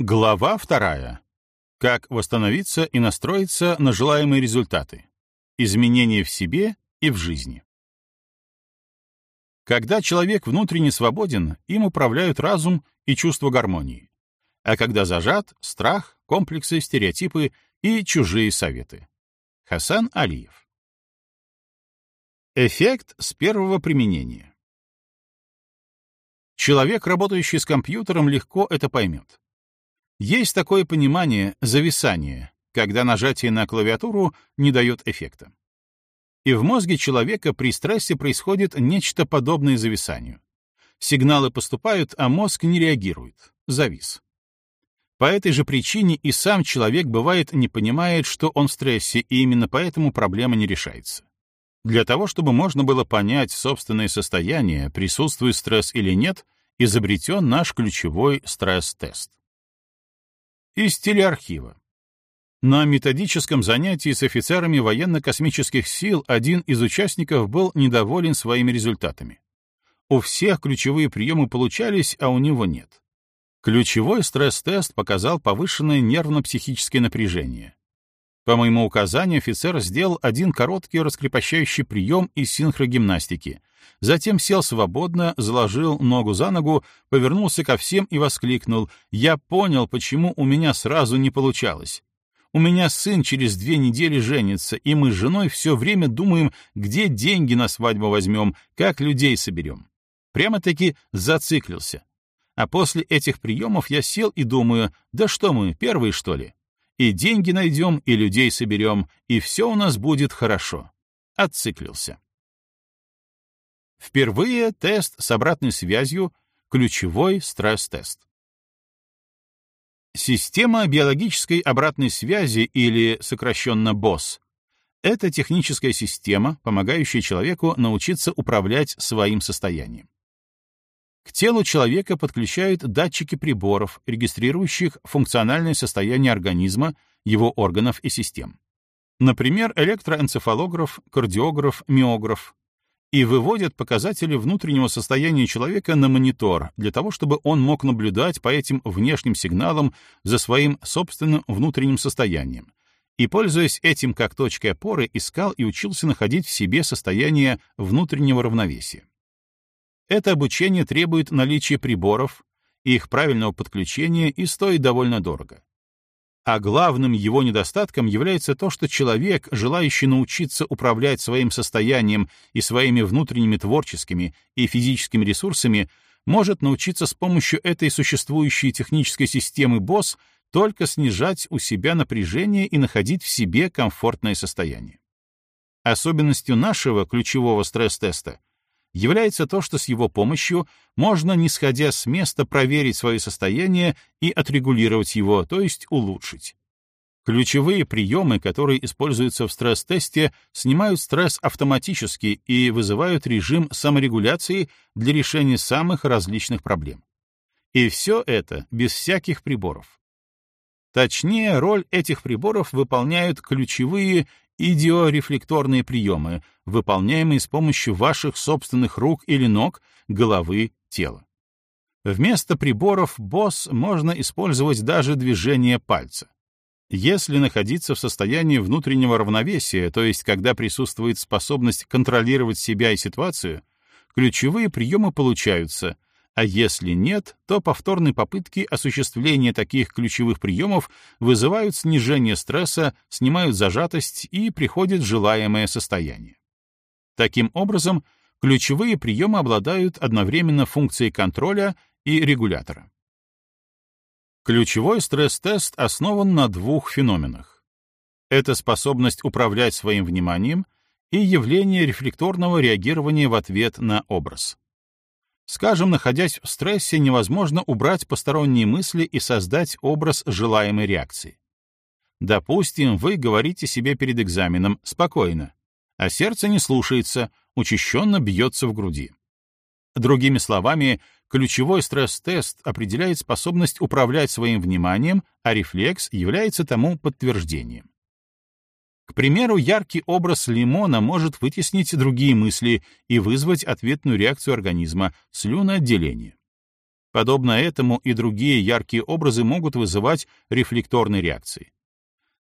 Глава вторая. Как восстановиться и настроиться на желаемые результаты. Изменения в себе и в жизни. Когда человек внутренне свободен, им управляют разум и чувство гармонии. А когда зажат — страх, комплексы, стереотипы и чужие советы. Хасан Алиев. Эффект с первого применения. Человек, работающий с компьютером, легко это поймет. Есть такое понимание зависания, когда нажатие на клавиатуру не дает эффекта. И в мозге человека при стрессе происходит нечто подобное зависанию. Сигналы поступают, а мозг не реагирует. Завис. По этой же причине и сам человек бывает не понимает, что он в стрессе, и именно поэтому проблема не решается. Для того, чтобы можно было понять собственное состояние, присутствует стресс или нет, изобретен наш ключевой стресс-тест из телеархива. На методическом занятии с офицерами военно-космических сил один из участников был недоволен своими результатами. У всех ключевые приемы получались, а у него нет. Ключевой стресс-тест показал повышенное нервно-психическое напряжение. По моему указанию офицер сделал один короткий раскрепощающий прием из синхрогимнастики, затем сел свободно, заложил ногу за ногу, повернулся ко всем и воскликнул «Я понял, почему у меня сразу не получалось. У меня сын через две недели женится, и мы с женой все время думаем, где деньги на свадьбу возьмем, как людей соберем». Прямо-таки зациклился. А после этих приемов я сел и думаю, да что мы, первые, что ли? И деньги найдем, и людей соберем, и все у нас будет хорошо. Отциклился. Впервые тест с обратной связью — ключевой стресс-тест. Система биологической обратной связи или сокращенно БОС — это техническая система, помогающая человеку научиться управлять своим состоянием. К телу человека подключают датчики приборов, регистрирующих функциональное состояние организма, его органов и систем. Например, электроэнцефалограф, кардиограф, миограф, и выводят показатели внутреннего состояния человека на монитор для того, чтобы он мог наблюдать по этим внешним сигналам за своим собственным внутренним состоянием. И, пользуясь этим как точкой опоры, искал и учился находить в себе состояние внутреннего равновесия. Это обучение требует наличия приборов, их правильного подключения и стоит довольно дорого. А главным его недостатком является то, что человек, желающий научиться управлять своим состоянием и своими внутренними творческими и физическими ресурсами, может научиться с помощью этой существующей технической системы БОС только снижать у себя напряжение и находить в себе комфортное состояние. Особенностью нашего ключевого стресс-теста является то, что с его помощью можно, не сходя с места, проверить свое состояние и отрегулировать его, то есть улучшить. Ключевые приемы, которые используются в стресс-тесте, снимают стресс автоматически и вызывают режим саморегуляции для решения самых различных проблем. И все это без всяких приборов. Точнее, роль этих приборов выполняют ключевые идиорефлекторные приемы, выполняемые с помощью ваших собственных рук или ног, головы, тела. Вместо приборов BOSS можно использовать даже движение пальца. Если находиться в состоянии внутреннего равновесия, то есть когда присутствует способность контролировать себя и ситуацию, ключевые приемы получаются — а если нет, то повторные попытки осуществления таких ключевых приемов вызывают снижение стресса, снимают зажатость и приходит желаемое состояние. Таким образом, ключевые приемы обладают одновременно функцией контроля и регулятора. Ключевой стресс-тест основан на двух феноменах. Это способность управлять своим вниманием и явление рефлекторного реагирования в ответ на образ. Скажем, находясь в стрессе, невозможно убрать посторонние мысли и создать образ желаемой реакции. Допустим, вы говорите себе перед экзаменом «спокойно», а сердце не слушается, учащенно бьется в груди. Другими словами, ключевой стресс-тест определяет способность управлять своим вниманием, а рефлекс является тому подтверждением. К примеру, яркий образ лимона может вытеснить другие мысли и вызвать ответную реакцию организма — слюноотделение. Подобно этому и другие яркие образы могут вызывать рефлекторные реакции.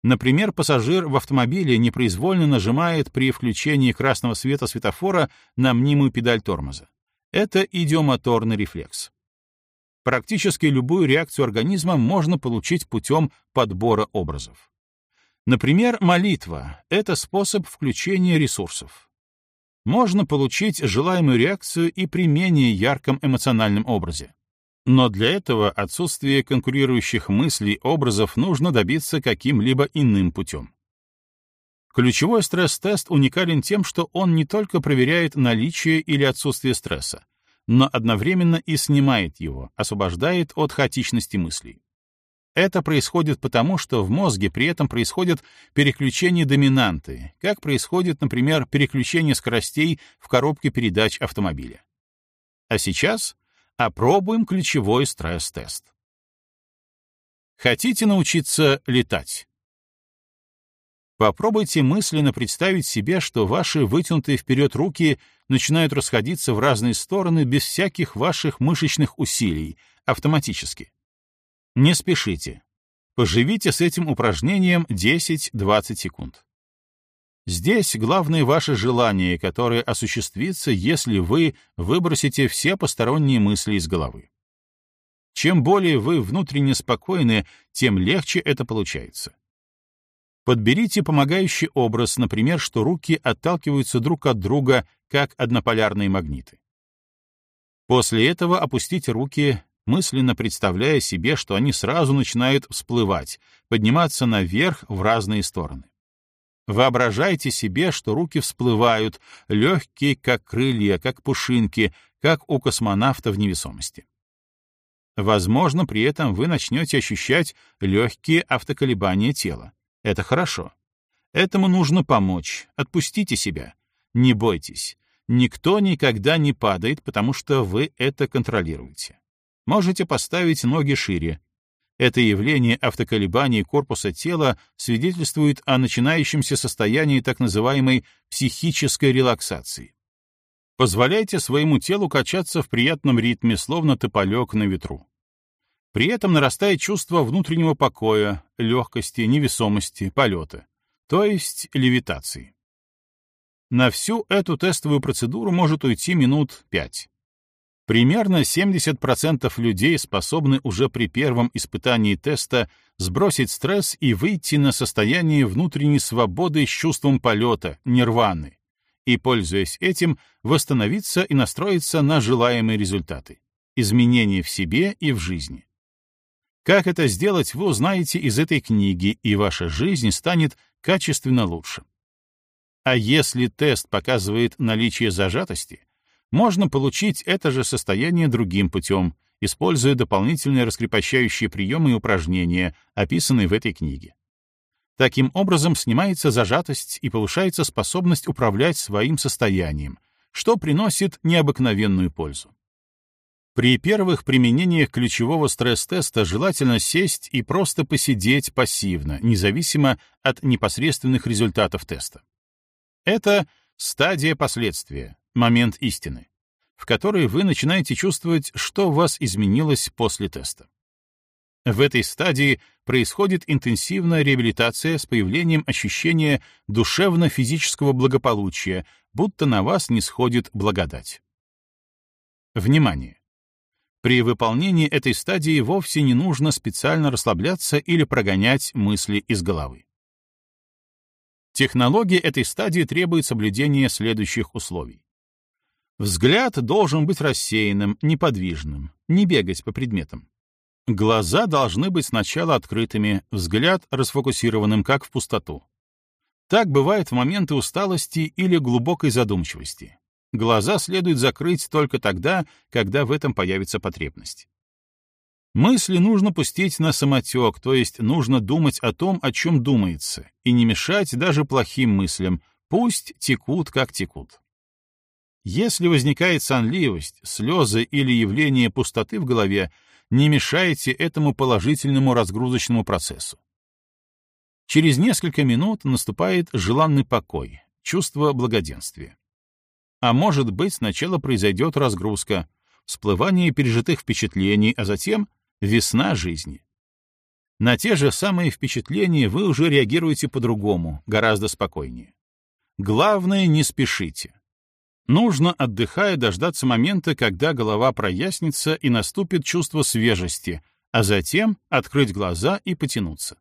Например, пассажир в автомобиле непроизвольно нажимает при включении красного света светофора на мнимую педаль тормоза. Это идиомоторный рефлекс. Практически любую реакцию организма можно получить путем подбора образов. Например, молитва — это способ включения ресурсов. Можно получить желаемую реакцию и при менее ярком эмоциональном образе. Но для этого отсутствие конкурирующих мыслей, образов нужно добиться каким-либо иным путем. Ключевой стресс-тест уникален тем, что он не только проверяет наличие или отсутствие стресса, но одновременно и снимает его, освобождает от хаотичности мыслей. Это происходит потому, что в мозге при этом происходит переключение доминанты, как происходит, например, переключение скоростей в коробке передач автомобиля. А сейчас Опробуем ключевой стресс-тест. Хотите научиться летать? Попробуйте мысленно представить себе, что ваши вытянутые вперед руки начинают расходиться в разные стороны без всяких ваших мышечных усилий, автоматически. Не спешите. Поживите с этим упражнением 10-20 секунд. Здесь главное ваше желание, которое осуществится, если вы выбросите все посторонние мысли из головы. Чем более вы внутренне спокойны, тем легче это получается. Подберите помогающий образ, например, что руки отталкиваются друг от друга, как однополярные магниты. После этого опустите руки, мысленно представляя себе, что они сразу начинают всплывать, подниматься наверх в разные стороны. Воображайте себе, что руки всплывают, легкие, как крылья, как пушинки, как у космонавта в невесомости. Возможно, при этом вы начнете ощущать легкие автоколебания тела. Это хорошо. Этому нужно помочь. Отпустите себя. Не бойтесь. Никто никогда не падает, потому что вы это контролируете. Можете поставить ноги шире, это явление автоколебаний корпуса тела свидетельствует о начинающемся состоянии так называемой психической релаксации. Позволяйте своему телу качаться в приятном ритме, словно тополек на ветру. При этом нарастает чувство внутреннего покоя, легкости, невесомости, полета, то есть левитации. На всю эту тестовую процедуру может уйти минут пять. Примерно 70% людей способны уже при первом испытании теста сбросить стресс и выйти на состояние внутренней свободы с чувством полета, нирваны, и, пользуясь этим, восстановиться и настроиться на желаемые результаты, изменения в себе и в жизни. Как это сделать, вы узнаете из этой книги, и ваша жизнь станет качественно лучше. А если тест показывает наличие зажатости, можно получить это же состояние другим путем, используя дополнительные раскрепощающие приемы и упражнения, описанные в этой книге. Таким образом снимается зажатость и повышается способность управлять своим состоянием, что приносит необыкновенную пользу. При первых применениях ключевого стресс-теста желательно сесть и просто посидеть пассивно, независимо от непосредственных результатов теста. Это стадия последствия, момент истины, в которой вы начинаете чувствовать, что у вас изменилось после теста. В этой стадии происходит интенсивная реабилитация с появлением ощущения душевно-физического благополучия, будто на вас не сходит благодать. Внимание! При выполнении этой стадии вовсе не нужно специально расслабляться или прогонять мысли из головы. Технологии этой стадии требует соблюдения следующих условий. Взгляд должен быть рассеянным, неподвижным, не бегать по предметам. Глаза должны быть сначала открытыми, взгляд расфокусированным, как в пустоту. Так бывает в моменты усталости или глубокой задумчивости. Глаза следует закрыть только тогда, когда в этом появится потребность. Мысли нужно пустить на самотек, то есть нужно думать о том, о чем думается, и не мешать даже плохим мыслям, пусть текут, как текут. Если возникает сонливость, слезы или явление пустоты в голове, не мешайте этому положительному разгрузочному процессу. Через несколько минут наступает желанный покой, чувство благоденствия. А может быть, сначала произойдет разгрузка, всплывание пережитых впечатлений, а затем весна жизни. На те же самые впечатления вы уже реагируете по-другому, гораздо спокойнее. Главное, не спешите. Нужно, отдыхая, дождаться момента, когда голова прояснится и наступит чувство свежести, а затем открыть глаза и потянуться.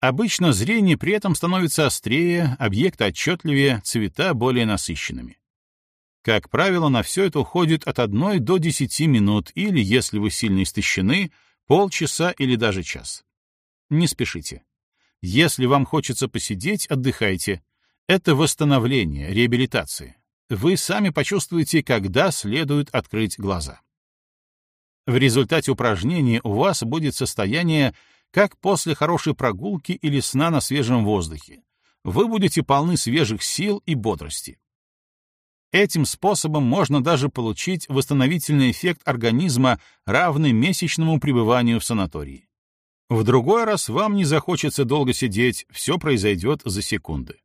Обычно зрение при этом становится острее, объекты отчетливее, цвета более насыщенными. Как правило, на все это уходит от 1 до 10 минут или, если вы сильно истощены, полчаса или даже час. Не спешите. Если вам хочется посидеть, отдыхайте. Это восстановление, реабилитация. Вы сами почувствуете, когда следует открыть глаза. В результате упражнения у вас будет состояние, как после хорошей прогулки или сна на свежем воздухе. Вы будете полны свежих сил и бодрости. Этим способом можно даже получить восстановительный эффект организма, равный месячному пребыванию в санатории. В другой раз вам не захочется долго сидеть, все произойдет за секунды.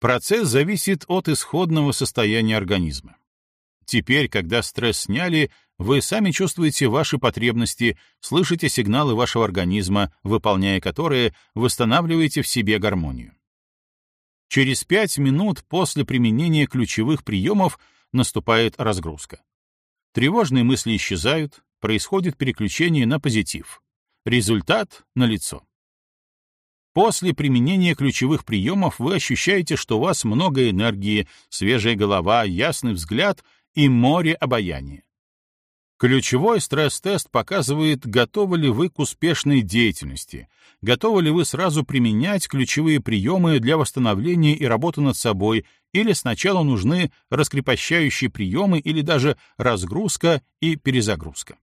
Процесс зависит от исходного состояния организма. Теперь, когда стресс сняли, вы сами чувствуете ваши потребности, слышите сигналы вашего организма, выполняя которые, восстанавливаете в себе гармонию. Через пять минут после применения ключевых приемов наступает разгрузка. Тревожные мысли исчезают, происходит переключение на позитив. Результат налицо. После применения ключевых приемов вы ощущаете, что у вас много энергии, свежая голова, ясный взгляд и море обаяния. Ключевой стресс-тест показывает, готовы ли вы к успешной деятельности, готовы ли вы сразу применять ключевые приемы для восстановления и работы над собой, или сначала нужны раскрепощающие приемы или даже разгрузка и перезагрузка.